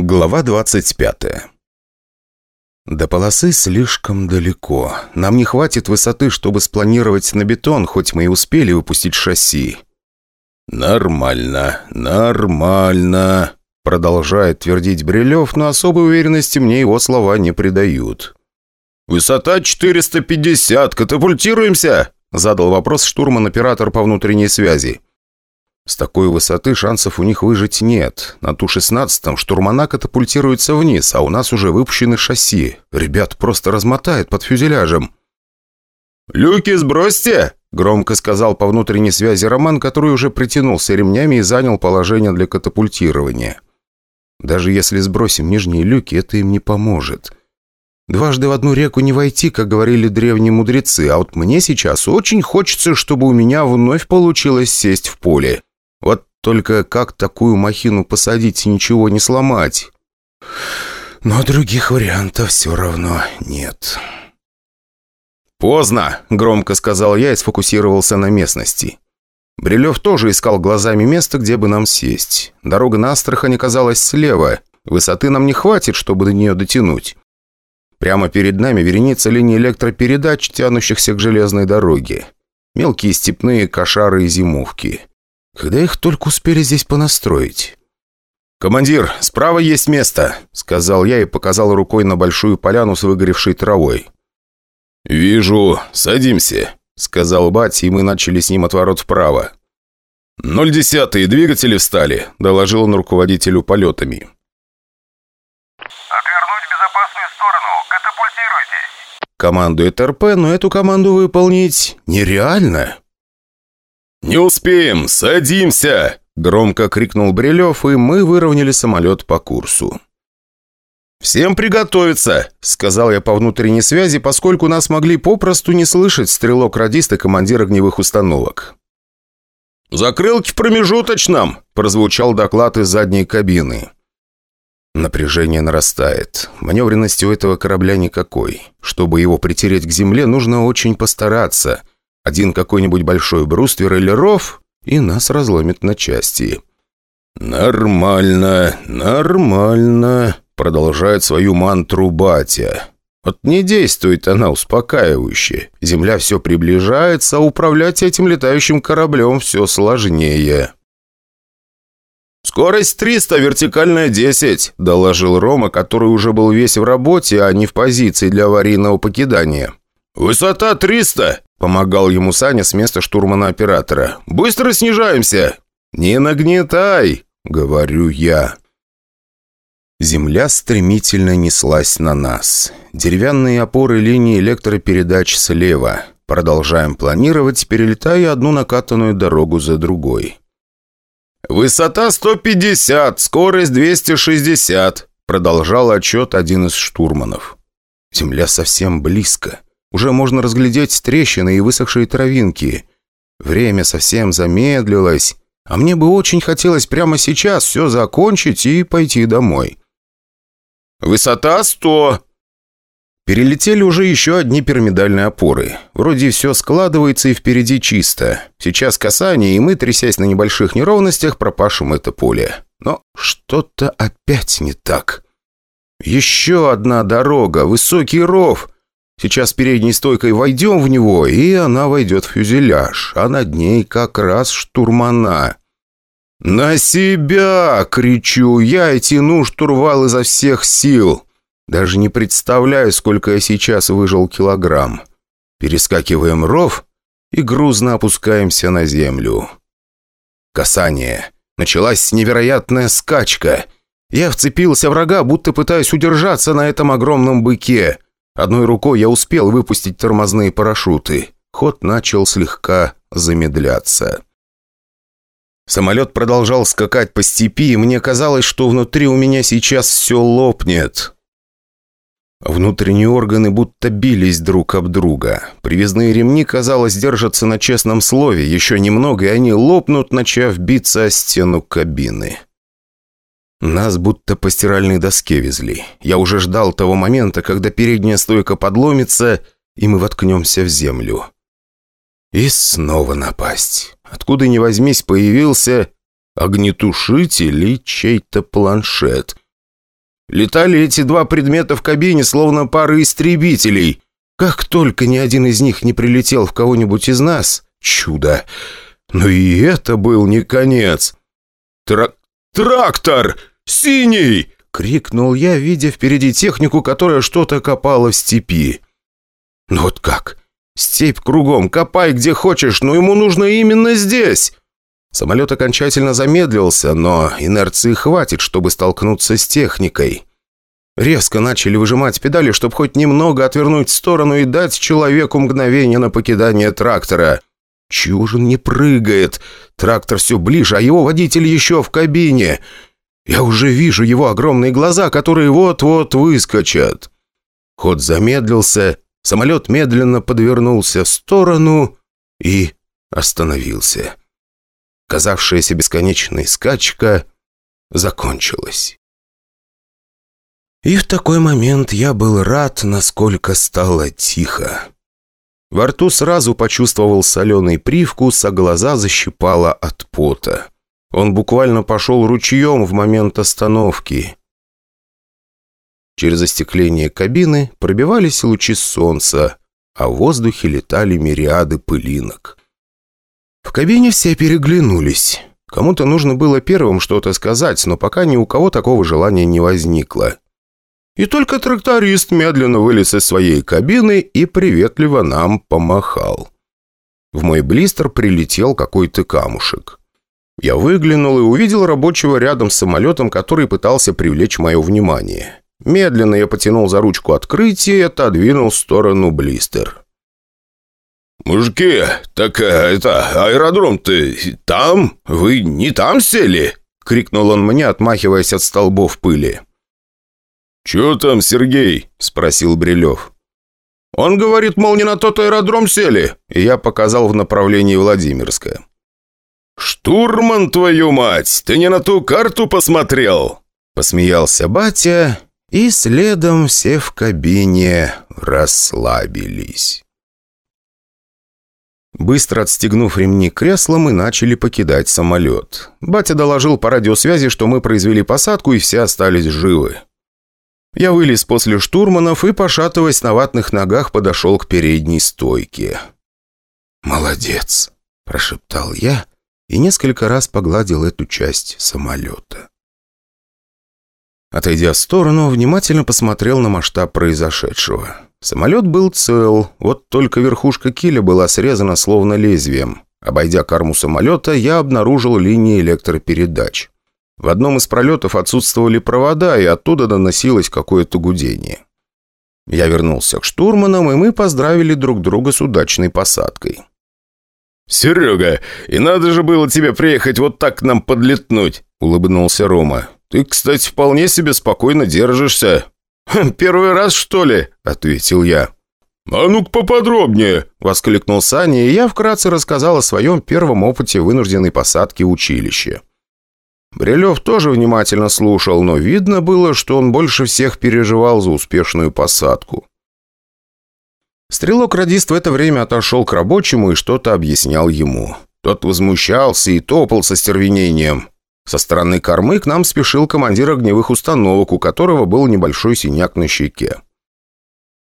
Глава 25 До полосы слишком далеко. Нам не хватит высоты, чтобы спланировать на бетон, хоть мы и успели выпустить шасси. «Нормально, нормально», — продолжает твердить Брилев, но особой уверенности мне его слова не придают. «Высота 450, катапультируемся?» — задал вопрос штурман-оператор по внутренней связи. С такой высоты шансов у них выжить нет. На Ту-16 штурмана катапультируется вниз, а у нас уже выпущены шасси. Ребят просто размотает под фюзеляжем. «Люки сбросьте!» – громко сказал по внутренней связи Роман, который уже притянулся ремнями и занял положение для катапультирования. Даже если сбросим нижние люки, это им не поможет. Дважды в одну реку не войти, как говорили древние мудрецы, а вот мне сейчас очень хочется, чтобы у меня вновь получилось сесть в поле. Вот только как такую махину посадить и ничего не сломать? Но других вариантов все равно нет. «Поздно!» – громко сказал я и сфокусировался на местности. Брилев тоже искал глазами место, где бы нам сесть. Дорога на Астрахань оказалась слева. Высоты нам не хватит, чтобы до нее дотянуть. Прямо перед нами вереница линий электропередач, тянущихся к железной дороге. Мелкие степные кошары и зимовки. Когда их только успели здесь понастроить? «Командир, справа есть место», — сказал я и показал рукой на большую поляну с выгоревшей травой. «Вижу. Садимся», — сказал Бать, и мы начали с ним отворот вправо. «Ноль десятые, двигатели встали», — доложил он руководителю полетами. «Отвернуть в безопасную сторону. Катапультируйтесь». Командует РП, но эту команду выполнить нереально. «Не успеем! Садимся!» Громко крикнул Брилев, и мы выровняли самолет по курсу. «Всем приготовиться!» — сказал я по внутренней связи, поскольку нас могли попросту не слышать стрелок-радист и командир огневых установок. «Закрылки в промежуточном!» — прозвучал доклад из задней кабины. Напряжение нарастает. Маневренности у этого корабля никакой. Чтобы его притереть к земле, нужно очень постараться — один какой-нибудь большой бруствер или ров, и нас разломит на части. «Нормально, нормально», — продолжает свою мантру батя. Вот не действует она успокаивающе. Земля все приближается, а управлять этим летающим кораблем все сложнее. «Скорость 300, вертикальная 10», – доложил Рома, который уже был весь в работе, а не в позиции для аварийного покидания. «Высота 300!» – помогал ему Саня с места штурмана-оператора. «Быстро снижаемся!» «Не нагнетай!» – говорю я. Земля стремительно неслась на нас. Деревянные опоры линии электропередач слева. Продолжаем планировать, перелетая одну накатанную дорогу за другой. «Высота 150, скорость 260», – продолжал отчет один из штурманов. Земля совсем близко. Уже можно разглядеть трещины и высохшие травинки. Время совсем замедлилось, а мне бы очень хотелось прямо сейчас все закончить и пойти домой. «Высота сто!» Перелетели уже еще одни пирамидальные опоры. Вроде все складывается и впереди чисто. Сейчас касание, и мы, трясясь на небольших неровностях, пропашем это поле. Но что-то опять не так. Еще одна дорога, высокий ров — Сейчас передней стойкой войдем в него, и она войдет в фюзеляж, а над ней как раз штурмана. «На себя!» — кричу я и тяну штурвал изо всех сил. Даже не представляю, сколько я сейчас выжил килограмм. Перескакиваем ров и грузно опускаемся на землю. Касание. Началась невероятная скачка. Я вцепился врага, будто пытаясь удержаться на этом огромном быке. Одной рукой я успел выпустить тормозные парашюты. Ход начал слегка замедляться. Самолет продолжал скакать по степи, и мне казалось, что внутри у меня сейчас все лопнет. Внутренние органы будто бились друг об друга. Привязные ремни, казалось, держатся на честном слове. Еще немного, и они лопнут, начав биться о стену кабины. Нас будто по стиральной доске везли. Я уже ждал того момента, когда передняя стойка подломится, и мы воткнемся в землю. И снова напасть. Откуда ни возьмись, появился огнетушитель и чей-то планшет. Летали эти два предмета в кабине, словно пара истребителей. Как только ни один из них не прилетел в кого-нибудь из нас, чудо. Но и это был не конец. Тра «Трактор! Синий!» — крикнул я, видя впереди технику, которая что-то копала в степи. «Ну вот как? Степь кругом, копай где хочешь, но ему нужно именно здесь!» Самолет окончательно замедлился, но инерции хватит, чтобы столкнуться с техникой. Резко начали выжимать педали, чтобы хоть немного отвернуть в сторону и дать человеку мгновение на покидание трактора. Чужин не прыгает. Трактор все ближе, а его водитель еще в кабине. Я уже вижу его огромные глаза, которые вот-вот выскочат. Ход замедлился, самолет медленно подвернулся в сторону и остановился казавшаяся бесконечной скачка, закончилась. И в такой момент я был рад, насколько стало тихо. Во рту сразу почувствовал соленый привкус, а глаза защипало от пота. Он буквально пошел ручьем в момент остановки. Через остекление кабины пробивались лучи солнца, а в воздухе летали мириады пылинок. В кабине все переглянулись. Кому-то нужно было первым что-то сказать, но пока ни у кого такого желания не возникло. И только тракторист медленно вылез из своей кабины и приветливо нам помахал. В мой блистер прилетел какой-то камушек. Я выглянул и увидел рабочего рядом с самолетом, который пытался привлечь мое внимание. Медленно я потянул за ручку открытия и отодвинул в сторону блистер. «Мужики, так э, это, аэродром-то там? Вы не там сели?» — крикнул он мне, отмахиваясь от столбов пыли. «Чё там, Сергей?» — спросил Брилев. «Он говорит, мол, не на тот аэродром сели», и я показал в направлении Владимирска. «Штурман, твою мать, ты не на ту карту посмотрел?» Посмеялся батя, и следом все в кабине расслабились. Быстро отстегнув ремни кресла, мы начали покидать самолет. Батя доложил по радиосвязи, что мы произвели посадку и все остались живы. Я вылез после штурманов и, пошатываясь на ватных ногах, подошел к передней стойке. «Молодец!» – прошептал я и несколько раз погладил эту часть самолета. Отойдя в сторону, внимательно посмотрел на масштаб произошедшего. Самолет был цел, вот только верхушка киля была срезана словно лезвием. Обойдя корму самолета, я обнаружил линии электропередач. В одном из пролетов отсутствовали провода, и оттуда доносилось какое-то гудение. Я вернулся к штурманам, и мы поздравили друг друга с удачной посадкой. «Серега, и надо же было тебе приехать вот так к нам подлетнуть», — улыбнулся Рома. «Ты, кстати, вполне себе спокойно держишься. Хм, «Первый раз, что ли?» – ответил я. «А ну-ка поподробнее!» – воскликнул Саня, и я вкратце рассказал о своем первом опыте вынужденной посадки в училище. Брилев тоже внимательно слушал, но видно было, что он больше всех переживал за успешную посадку. Стрелок-радист в это время отошел к рабочему и что-то объяснял ему. Тот возмущался и топал со стервенением. Со стороны кормы к нам спешил командир огневых установок, у которого был небольшой синяк на щеке.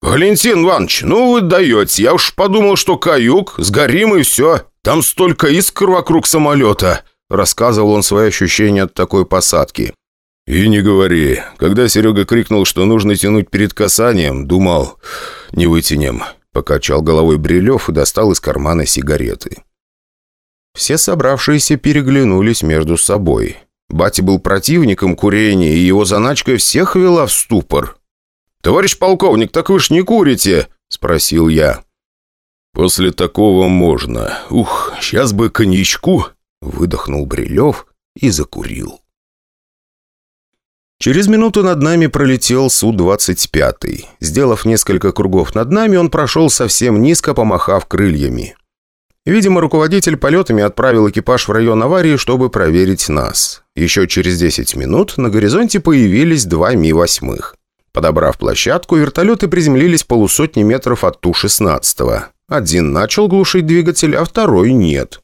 «Валентин Иванович, ну вы даете. Я уж подумал, что каюк, сгорим и все. Там столько искр вокруг самолета», — рассказывал он свои ощущения от такой посадки. «И не говори. Когда Серега крикнул, что нужно тянуть перед касанием, думал, не вытянем». Покачал головой Брилев и достал из кармана сигареты. Все собравшиеся переглянулись между собой. Батя был противником курения, и его заначка всех вела в ступор. «Товарищ полковник, так вы ж не курите?» – спросил я. «После такого можно. Ух, сейчас бы коньячку!» – выдохнул Брилев и закурил. Через минуту над нами пролетел Су-25. Сделав несколько кругов над нами, он прошел совсем низко, помахав крыльями. Видимо, руководитель полетами отправил экипаж в район аварии, чтобы проверить нас. Еще через 10 минут на горизонте появились два Ми-8. Подобрав площадку, вертолеты приземлились полусотни метров от Ту-16. Один начал глушить двигатель, а второй нет.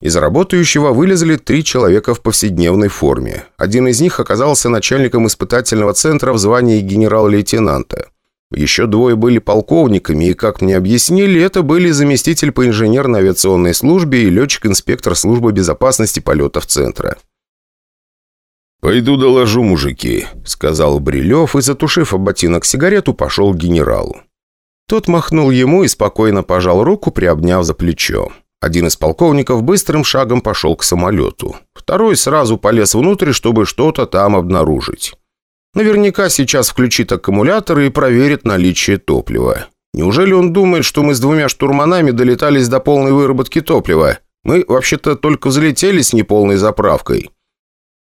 Из работающего вылезли три человека в повседневной форме. Один из них оказался начальником испытательного центра в звании генерал-лейтенанта. Еще двое были полковниками, и, как мне объяснили, это были заместитель по инженерной авиационной службе и летчик-инспектор службы безопасности полетов центра. «Пойду доложу, мужики», — сказал Брилев и, затушив об ботинок сигарету, пошел к генералу. Тот махнул ему и спокойно пожал руку, приобняв за плечо. Один из полковников быстрым шагом пошел к самолету. Второй сразу полез внутрь, чтобы что-то там обнаружить. Наверняка сейчас включит аккумулятор и проверит наличие топлива. Неужели он думает, что мы с двумя штурманами долетались до полной выработки топлива? Мы вообще-то только взлетели с неполной заправкой.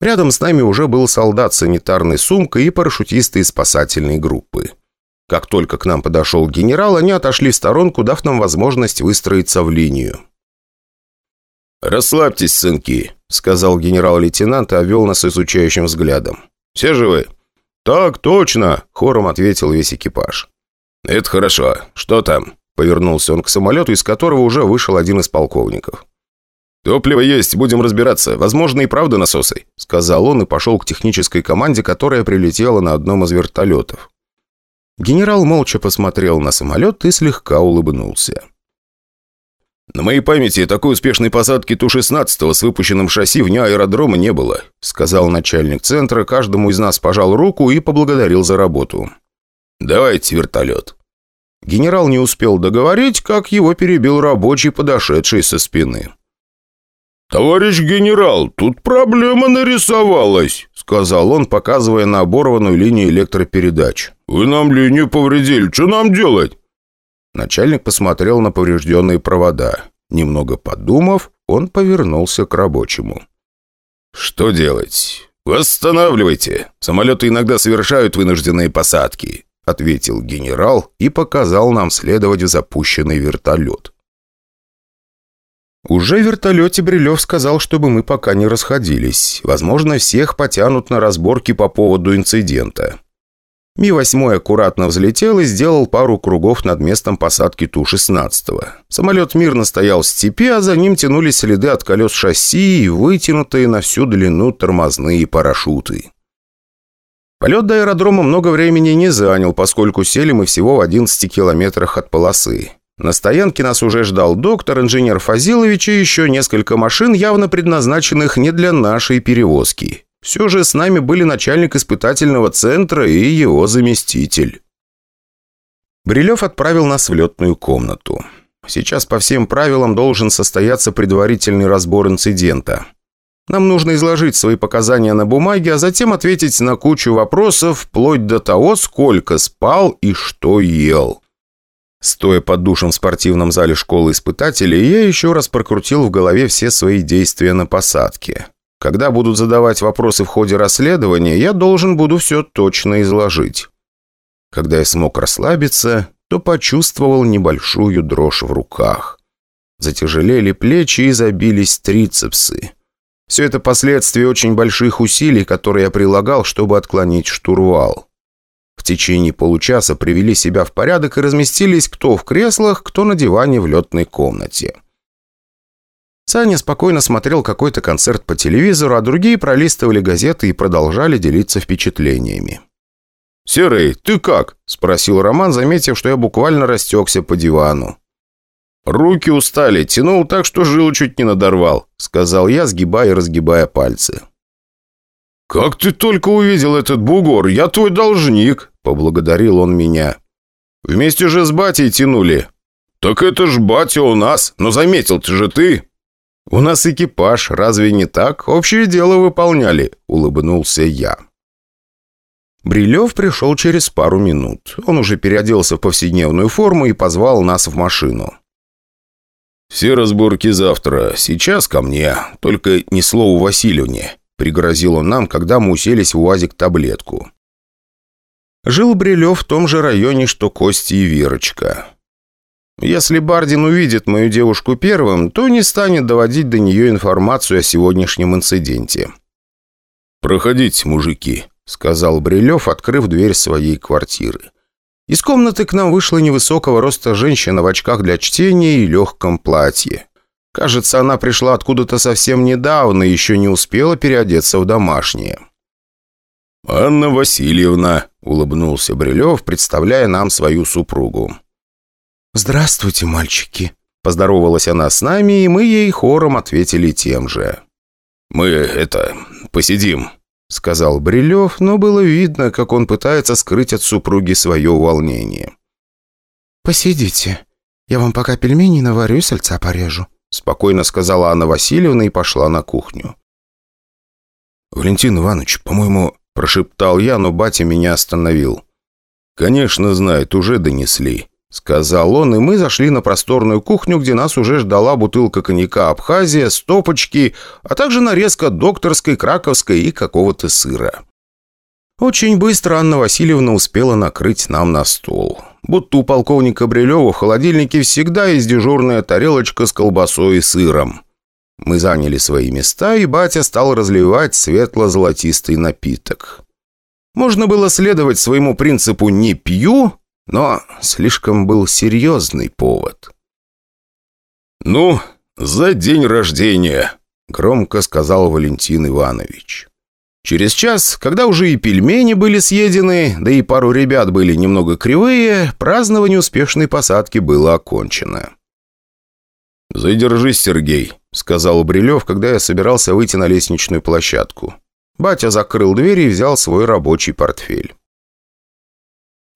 Рядом с нами уже был солдат с санитарной сумкой и парашютисты из спасательной группы. Как только к нам подошел генерал, они отошли в сторонку, дав нам возможность выстроиться в линию. «Расслабьтесь, сынки», — сказал генерал-лейтенант и овел нас изучающим взглядом. «Все живы?» «Так точно», — хором ответил весь экипаж. «Это хорошо. Что там?» Повернулся он к самолету, из которого уже вышел один из полковников. «Топливо есть, будем разбираться. Возможно, и правда насосы», — сказал он и пошел к технической команде, которая прилетела на одном из вертолетов. Генерал молча посмотрел на самолет и слегка улыбнулся. «На моей памяти такой успешной посадки Ту-16 с выпущенным шасси вне аэродрома не было», сказал начальник центра, каждому из нас пожал руку и поблагодарил за работу. «Давайте вертолет». Генерал не успел договорить, как его перебил рабочий, подошедший со спины. «Товарищ генерал, тут проблема нарисовалась», сказал он, показывая на оборванную линию электропередач. «Вы нам линию повредили, что нам делать?» Начальник посмотрел на поврежденные провода. Немного подумав, он повернулся к рабочему. «Что делать? Восстанавливайте. Самолеты иногда совершают вынужденные посадки», ответил генерал и показал нам следовать в запущенный вертолет. Уже в вертолете Брилев сказал, чтобы мы пока не расходились. Возможно, всех потянут на разборки по поводу инцидента. Ми-8 аккуратно взлетел и сделал пару кругов над местом посадки Ту-16. Самолет мирно стоял в степи, а за ним тянулись следы от колес шасси и вытянутые на всю длину тормозные парашюты. Полет до аэродрома много времени не занял, поскольку сели мы всего в 11 километрах от полосы. На стоянке нас уже ждал доктор, инженер Фазилович и еще несколько машин, явно предназначенных не для нашей перевозки. Все же с нами были начальник испытательного центра и его заместитель. Брилев отправил нас в летную комнату. Сейчас по всем правилам должен состояться предварительный разбор инцидента. Нам нужно изложить свои показания на бумаге, а затем ответить на кучу вопросов, вплоть до того, сколько спал и что ел. Стоя под душем в спортивном зале школы испытателей, я еще раз прокрутил в голове все свои действия на посадке. Когда будут задавать вопросы в ходе расследования, я должен буду все точно изложить. Когда я смог расслабиться, то почувствовал небольшую дрожь в руках. Затяжелели плечи и забились трицепсы. Все это последствия очень больших усилий, которые я прилагал, чтобы отклонить штурвал. В течение получаса привели себя в порядок и разместились кто в креслах, кто на диване в летной комнате. Саня спокойно смотрел какой-то концерт по телевизору, а другие пролистывали газеты и продолжали делиться впечатлениями. «Серый, ты как?» – спросил Роман, заметив, что я буквально растекся по дивану. «Руки устали, тянул так, что жилу чуть не надорвал», – сказал я, сгибая и разгибая пальцы. «Как ты только увидел этот бугор? Я твой должник!» – поблагодарил он меня. «Вместе же с батей тянули». «Так это ж батя у нас, но заметил ты же ты!» «У нас экипаж, разве не так? Общее дело выполняли», – улыбнулся я. Брилев пришел через пару минут. Он уже переоделся в повседневную форму и позвал нас в машину. «Все разборки завтра. Сейчас ко мне. Только ни слова Васильевне. Пригрозил он нам, когда мы уселись в УАЗик таблетку. Жил Брилев в том же районе, что Кости и Верочка. Если Бардин увидит мою девушку первым, то не станет доводить до нее информацию о сегодняшнем инциденте. «Проходите, мужики», — сказал Брилев, открыв дверь своей квартиры. Из комнаты к нам вышла невысокого роста женщина в очках для чтения и легком платье. Кажется, она пришла откуда-то совсем недавно и еще не успела переодеться в домашнее. «Анна Васильевна», — улыбнулся Брилев, представляя нам свою супругу. «Здравствуйте, мальчики», — поздоровалась она с нами, и мы ей хором ответили тем же. «Мы, это, посидим», — сказал Брилев, но было видно, как он пытается скрыть от супруги свое волнение. «Посидите. Я вам пока пельмени наварю и сальца порежу», спокойно сказала Анна Васильевна и пошла на кухню. «Валентин Иванович, по-моему...» – прошептал я, но батя меня остановил. «Конечно, знает, уже донесли», – сказал он, и мы зашли на просторную кухню, где нас уже ждала бутылка коньяка «Абхазия», стопочки, а также нарезка докторской, краковской и какого-то сыра. Очень быстро Анна Васильевна успела накрыть нам на стол будто у полковника Брилева в холодильнике всегда есть дежурная тарелочка с колбасой и сыром. Мы заняли свои места, и батя стал разливать светло-золотистый напиток. Можно было следовать своему принципу «не пью», но слишком был серьезный повод. «Ну, за день рождения», — громко сказал Валентин Иванович. Через час, когда уже и пельмени были съедены, да и пару ребят были немного кривые, празднование успешной посадки было окончено. «Задержись, Сергей», — сказал Брилев, когда я собирался выйти на лестничную площадку. Батя закрыл дверь и взял свой рабочий портфель.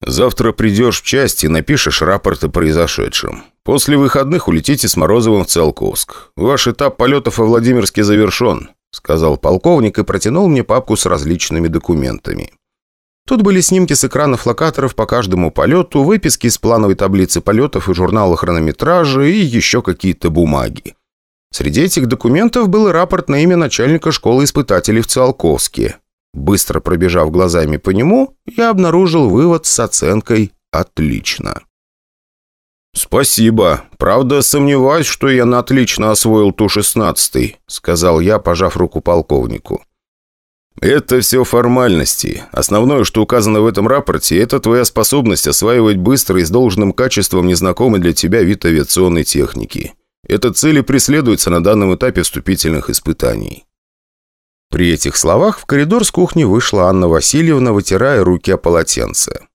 «Завтра придешь в часть и напишешь рапорт о произошедшем. После выходных улетите с Морозовым в Циолковск. Ваш этап полетов во Владимирске завершен. — сказал полковник и протянул мне папку с различными документами. Тут были снимки с экранов локаторов по каждому полету, выписки из плановой таблицы полетов и журнала хронометража и еще какие-то бумаги. Среди этих документов был рапорт на имя начальника школы испытателей в Циолковске. Быстро пробежав глазами по нему, я обнаружил вывод с оценкой «отлично». «Спасибо. Правда, сомневаюсь, что я на отлично освоил Ту-16», сказал я, пожав руку полковнику. «Это все формальности. Основное, что указано в этом рапорте, это твоя способность осваивать быстро и с должным качеством незнакомый для тебя вид авиационной техники. Эта цель и преследуется на данном этапе вступительных испытаний». При этих словах в коридор с кухни вышла Анна Васильевна, вытирая руки о полотенце.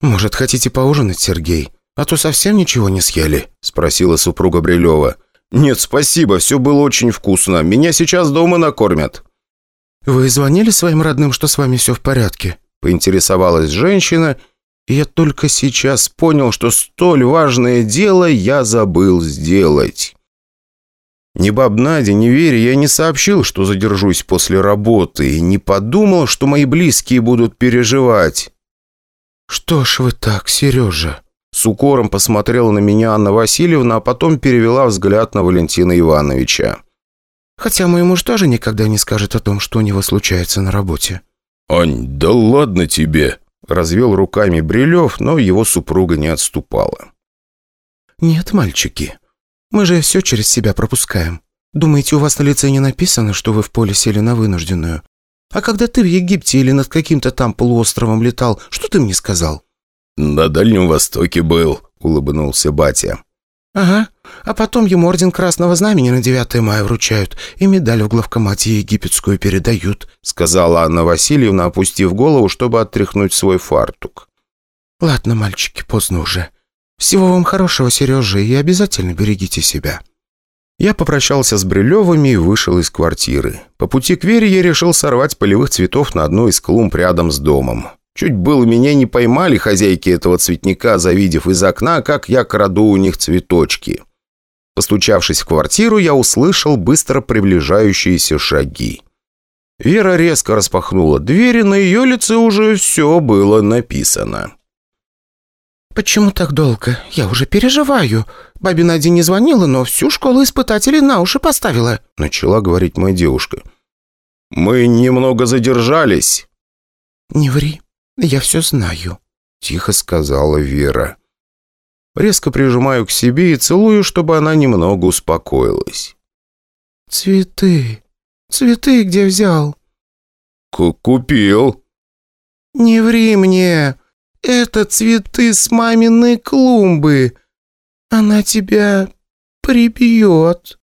«Может, хотите поужинать, Сергей?» «А то совсем ничего не съели?» – спросила супруга Брилева. «Нет, спасибо, все было очень вкусно. Меня сейчас дома накормят». «Вы звонили своим родным, что с вами все в порядке?» – поинтересовалась женщина, и я только сейчас понял, что столь важное дело я забыл сделать. Ни баб Наде, ни Вере я не сообщил, что задержусь после работы, и не подумал, что мои близкие будут переживать. «Что ж вы так, Сережа?» С укором посмотрела на меня Анна Васильевна, а потом перевела взгляд на Валентина Ивановича. «Хотя мой муж тоже никогда не скажет о том, что у него случается на работе». «Ань, да ладно тебе!» – развел руками Брилев, но его супруга не отступала. «Нет, мальчики, мы же все через себя пропускаем. Думаете, у вас на лице не написано, что вы в поле сели на вынужденную? А когда ты в Египте или над каким-то там полуостровом летал, что ты мне сказал?» «На Дальнем Востоке был», — улыбнулся батя. «Ага. А потом ему орден Красного Знамени на 9 мая вручают и медаль в главкомате египетскую передают», сказала Анна Васильевна, опустив голову, чтобы оттряхнуть свой фартук. «Ладно, мальчики, поздно уже. Всего вам хорошего, Сережа, и обязательно берегите себя». Я попрощался с Брилевыми и вышел из квартиры. По пути к Вере я решил сорвать полевых цветов на одну из клумб рядом с домом. Чуть было меня не поймали хозяйки этого цветника, завидев из окна, как я краду у них цветочки. Постучавшись в квартиру, я услышал быстро приближающиеся шаги. Вера резко распахнула дверь, и на ее лице уже все было написано. «Почему так долго? Я уже переживаю. Бабе Наде не звонила, но всю школу испытателей на уши поставила», начала говорить моя девушка. «Мы немного задержались». «Не ври. «Я все знаю», — тихо сказала Вера. Резко прижимаю к себе и целую, чтобы она немного успокоилась. «Цветы. Цветы где взял?» К «Купил». «Не ври мне. Это цветы с маминой клумбы. Она тебя прибьет».